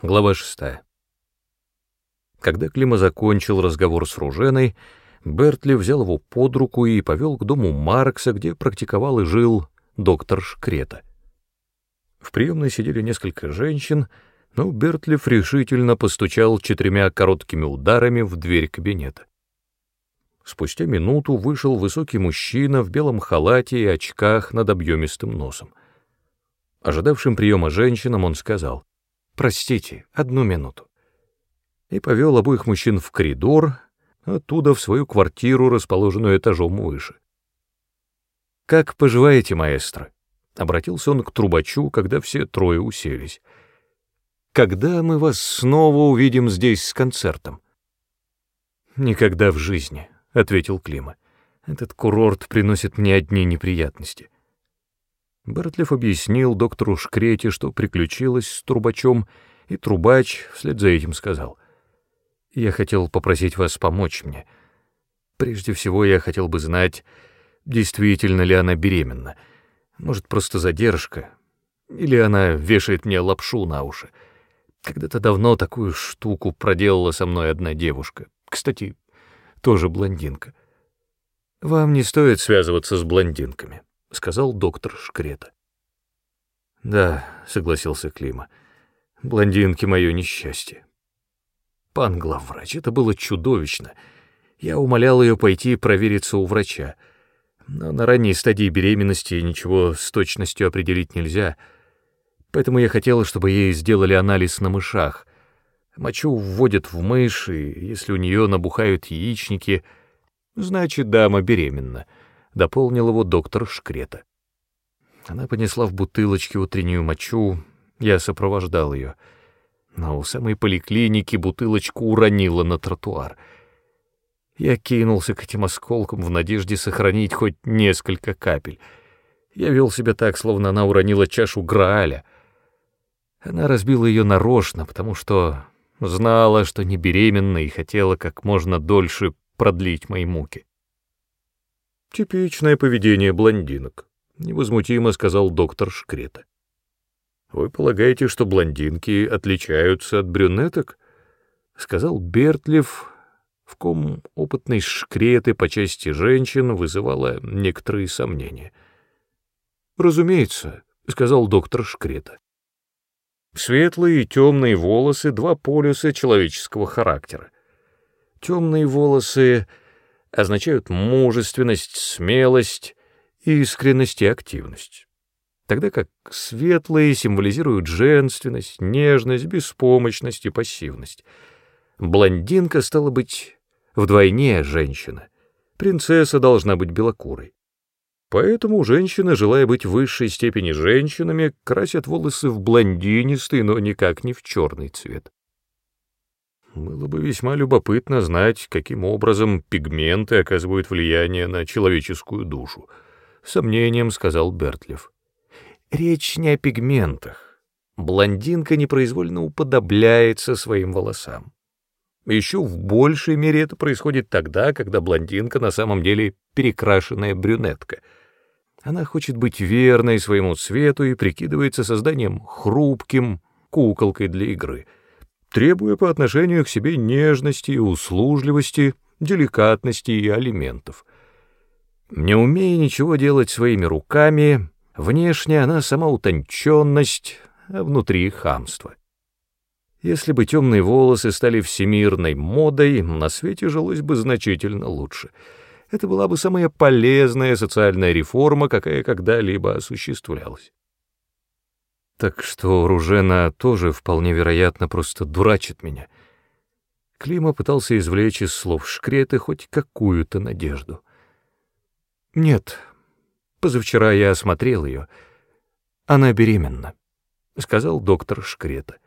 Глава шестая. Когда Клима закончил разговор с Руженой, Бертли взял его под руку и повел к дому Маркса, где практиковал и жил доктор Шкрета. В приемной сидели несколько женщин, но Бертлиф решительно постучал четырьмя короткими ударами в дверь кабинета. Спустя минуту вышел высокий мужчина в белом халате и очках над объемистым носом. Ожидавшим приема женщинам он сказал, «Простите, одну минуту». И повел обоих мужчин в коридор, оттуда в свою квартиру, расположенную этажом выше. «Как поживаете, маэстро?» — обратился он к трубачу, когда все трое уселись. «Когда мы вас снова увидим здесь с концертом?» «Никогда в жизни», — ответил Клима. «Этот курорт приносит мне одни неприятности». Бертлев объяснил доктору Шкрете, что приключилось с трубачом, и трубач вслед за этим сказал. «Я хотел попросить вас помочь мне. Прежде всего я хотел бы знать, действительно ли она беременна. Может, просто задержка, или она вешает мне лапшу на уши. Когда-то давно такую штуку проделала со мной одна девушка. Кстати, тоже блондинка. Вам не стоит связываться с блондинками. — сказал доктор Шкрета. «Да», — согласился Клима, — «блондинки — мое несчастье». «Пан главврач, это было чудовищно. Я умолял ее пойти провериться у врача. Но на ранней стадии беременности ничего с точностью определить нельзя, поэтому я хотела, чтобы ей сделали анализ на мышах. Мочу вводят в мышь, и если у нее набухают яичники, значит, дама беременна» дополнил его доктор Шкрета. Она понесла в бутылочке утреннюю мочу, я сопровождал ее. Но у самой поликлиники бутылочку уронила на тротуар. Я кинулся к этим осколкам в надежде сохранить хоть несколько капель. Я вел себя так, словно она уронила чашу Грааля. Она разбила ее нарочно, потому что знала, что не беременна и хотела как можно дольше продлить мои муки. Типичное поведение блондинок, невозмутимо сказал доктор Шкрета. Вы полагаете, что блондинки отличаются от брюнеток? сказал Бертлев, в ком опытной шкреты по части женщин вызывала некоторые сомнения. «Разумеется», — сказал доктор Шкрета. Светлые и темные волосы — два полюса человеческого характера. Темные волосы означают мужественность, смелость, искренность и активность, тогда как светлые символизируют женственность, нежность, беспомощность и пассивность. Блондинка стала быть вдвойне женщина, принцесса должна быть белокурой. Поэтому женщины, желая быть в высшей степени женщинами, красят волосы в блондинистый, но никак не в черный цвет. Было бы весьма любопытно знать, каким образом пигменты оказывают влияние на человеческую душу. Сомнением сказал Бертлев. Речь не о пигментах. Блондинка непроизвольно уподобляется своим волосам. Еще в большей мере это происходит тогда, когда блондинка на самом деле перекрашенная брюнетка. Она хочет быть верной своему цвету и прикидывается созданием хрупким, куколкой для игры — требуя по отношению к себе нежности услужливости, деликатности и алиментов. Не умея ничего делать своими руками, внешне она сама утонченность, а внутри хамство. Если бы темные волосы стали всемирной модой, на свете жилось бы значительно лучше. Это была бы самая полезная социальная реформа, какая когда-либо осуществлялась. Так что Ружена тоже, вполне вероятно, просто дурачит меня. Клима пытался извлечь из слов Шкреты хоть какую-то надежду. «Нет, позавчера я осмотрел ее. Она беременна», — сказал доктор Шкрета.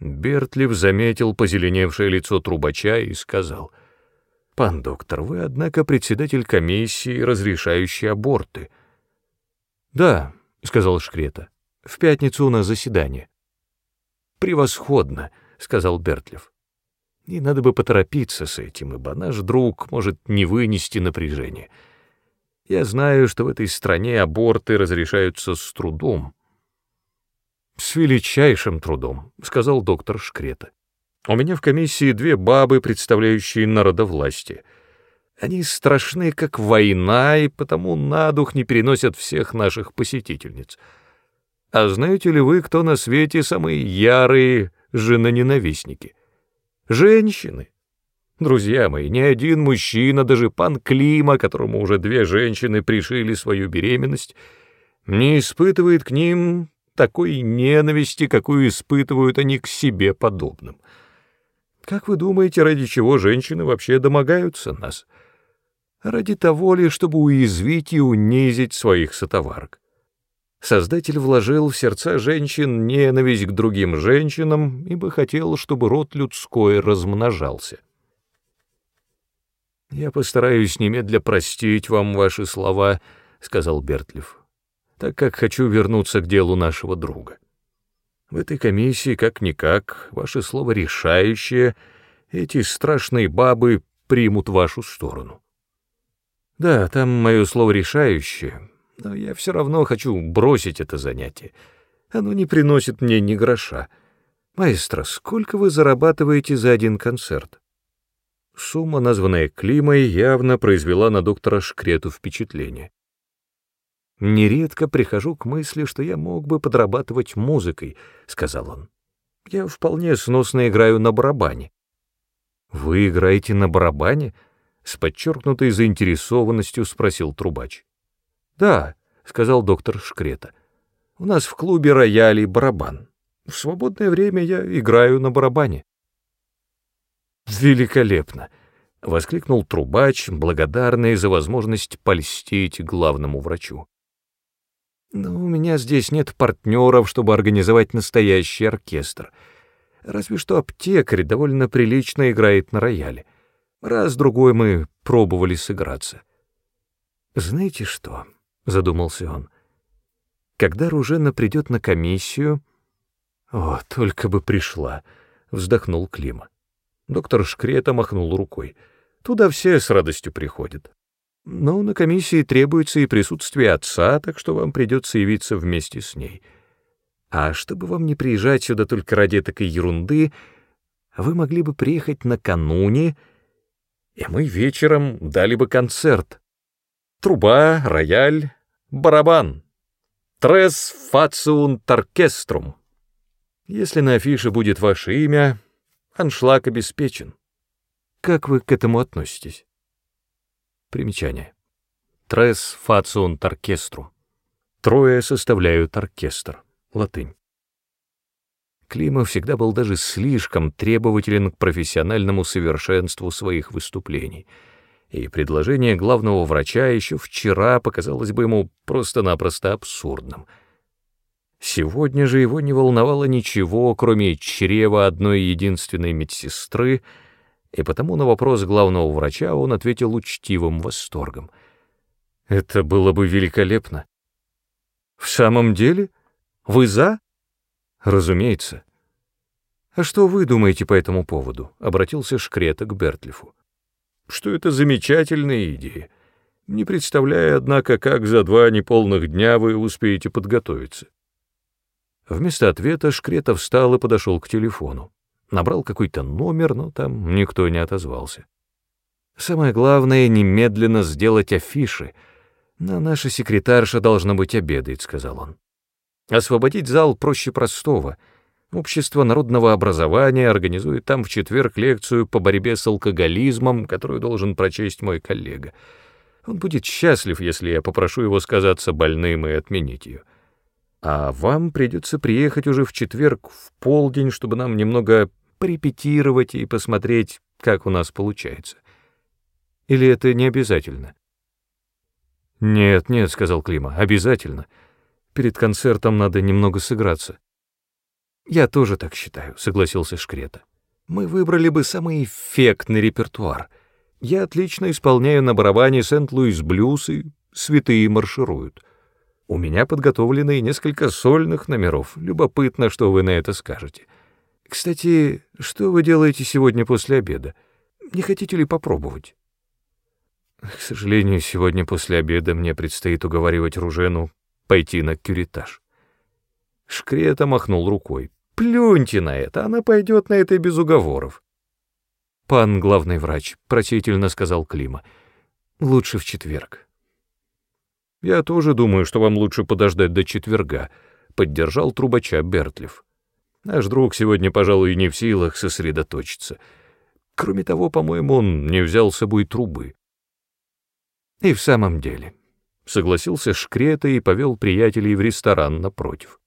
Бертлив заметил позеленевшее лицо трубача и сказал, «Пан доктор, вы, однако, председатель комиссии, разрешающей аборты». «Да», — сказал Шкрета. В пятницу у нас заседание. Превосходно, сказал Бертлев. И надо бы поторопиться с этим, ибо наш друг может не вынести напряжение. Я знаю, что в этой стране аборты разрешаются с трудом. «С величайшим трудом», — сказал доктор Шкрета. «У меня в комиссии две бабы, представляющие народовластие. Они страшны, как война, и потому на дух не переносят всех наших посетительниц. А знаете ли вы, кто на свете самые ярые женоненавистники? Женщины. Друзья мои, ни один мужчина, даже пан Клима, которому уже две женщины пришили свою беременность, не испытывает к ним такой ненависти, какую испытывают они к себе подобным. Как вы думаете, ради чего женщины вообще домогаются нас? Ради того ли, чтобы уязвить и унизить своих сотоварок. Создатель вложил в сердца женщин ненависть к другим женщинам, ибо хотел, чтобы род людской размножался. «Я постараюсь немедля простить вам ваши слова», — сказал Бертлев, «так как хочу вернуться к делу нашего друга. В этой комиссии, как-никак, ваше слово решающее, эти страшные бабы примут вашу сторону. Да, там мое слово решающее, но я все равно хочу бросить это занятие. Оно не приносит мне ни гроша. Маэстро, сколько вы зарабатываете за один концерт? Сумма, названная Климой, явно произвела на доктора Шкрету впечатление. «Нередко прихожу к мысли, что я мог бы подрабатывать музыкой», — сказал он. «Я вполне сносно играю на барабане». «Вы играете на барабане?» — с подчеркнутой заинтересованностью спросил трубач. «Да», — сказал доктор Шкрета. «У нас в клубе рояль и барабан. В свободное время я играю на барабане». «Великолепно!» — воскликнул трубач, благодарный за возможность польстить главному врачу. «Но у меня здесь нет партнеров, чтобы организовать настоящий оркестр. Разве что аптекарь довольно прилично играет на рояле. Раз-другой мы пробовали сыграться. Знаете что?» — задумался он. «Когда Ружена придет на комиссию...» «О, только бы пришла!» — вздохнул Клима. Доктор Шкрета махнул рукой. Туда все с радостью приходят. Но на комиссии требуется и присутствие отца, так что вам придется явиться вместе с ней. А чтобы вам не приезжать сюда только ради такой ерунды, вы могли бы приехать накануне, и мы вечером дали бы концерт. Труба, рояль, барабан. Трес фациунт оркеструм. Если на афише будет ваше имя, Аншлаг обеспечен. Как вы к этому относитесь? Примечание. Трес фациунт оркестру. Трое составляют оркестр. Латынь. Климов всегда был даже слишком требователен к профессиональному совершенству своих выступлений, и предложение главного врача еще вчера показалось бы ему просто-напросто абсурдным — Сегодня же его не волновало ничего, кроме чрева одной единственной медсестры, и потому на вопрос главного врача он ответил учтивым восторгом. «Это было бы великолепно». «В самом деле? Вы за?» «Разумеется». «А что вы думаете по этому поводу?» — обратился Шкрета к Бертлифу. «Что это замечательная идея. Не представляя, однако, как за два неполных дня вы успеете подготовиться». Вместо ответа Шкретов встал и подошел к телефону. Набрал какой-то номер, но там никто не отозвался. Самое главное — немедленно сделать афиши. На наша секретарша должна быть обедает, — сказал он. Освободить зал проще простого. Общество народного образования организует там в четверг лекцию по борьбе с алкоголизмом, которую должен прочесть мой коллега. Он будет счастлив, если я попрошу его сказаться больным и отменить ее а вам придется приехать уже в четверг в полдень, чтобы нам немного порепетировать и посмотреть, как у нас получается. Или это не обязательно? Нет, нет, сказал Клима, обязательно. Перед концертом надо немного сыграться. Я тоже так считаю, согласился Шкрета. Мы выбрали бы самый эффектный репертуар. Я отлично исполняю на барабане Сент-Луис блюз и святые маршируют. У меня подготовлены несколько сольных номеров. Любопытно, что вы на это скажете. Кстати, что вы делаете сегодня после обеда? Не хотите ли попробовать? К сожалению, сегодня после обеда мне предстоит уговаривать Ружену пойти на кюритаж. Шкрета махнул рукой. «Плюньте на это, она пойдет на это без уговоров». «Пан главный врач», — просительно сказал Клима, — «лучше в четверг». «Я тоже думаю, что вам лучше подождать до четверга», — поддержал трубача Бертлев. «Наш друг сегодня, пожалуй, не в силах сосредоточиться. Кроме того, по-моему, он не взял с собой трубы». «И в самом деле», — согласился Шкрета и повел приятелей в ресторан напротив.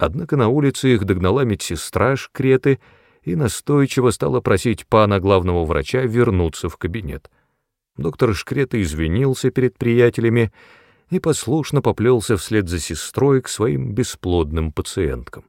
Однако на улице их догнала медсестра Шкреты и настойчиво стала просить пана главного врача вернуться в кабинет. Доктор Шкрета извинился перед приятелями и послушно поплелся вслед за сестрой к своим бесплодным пациенткам.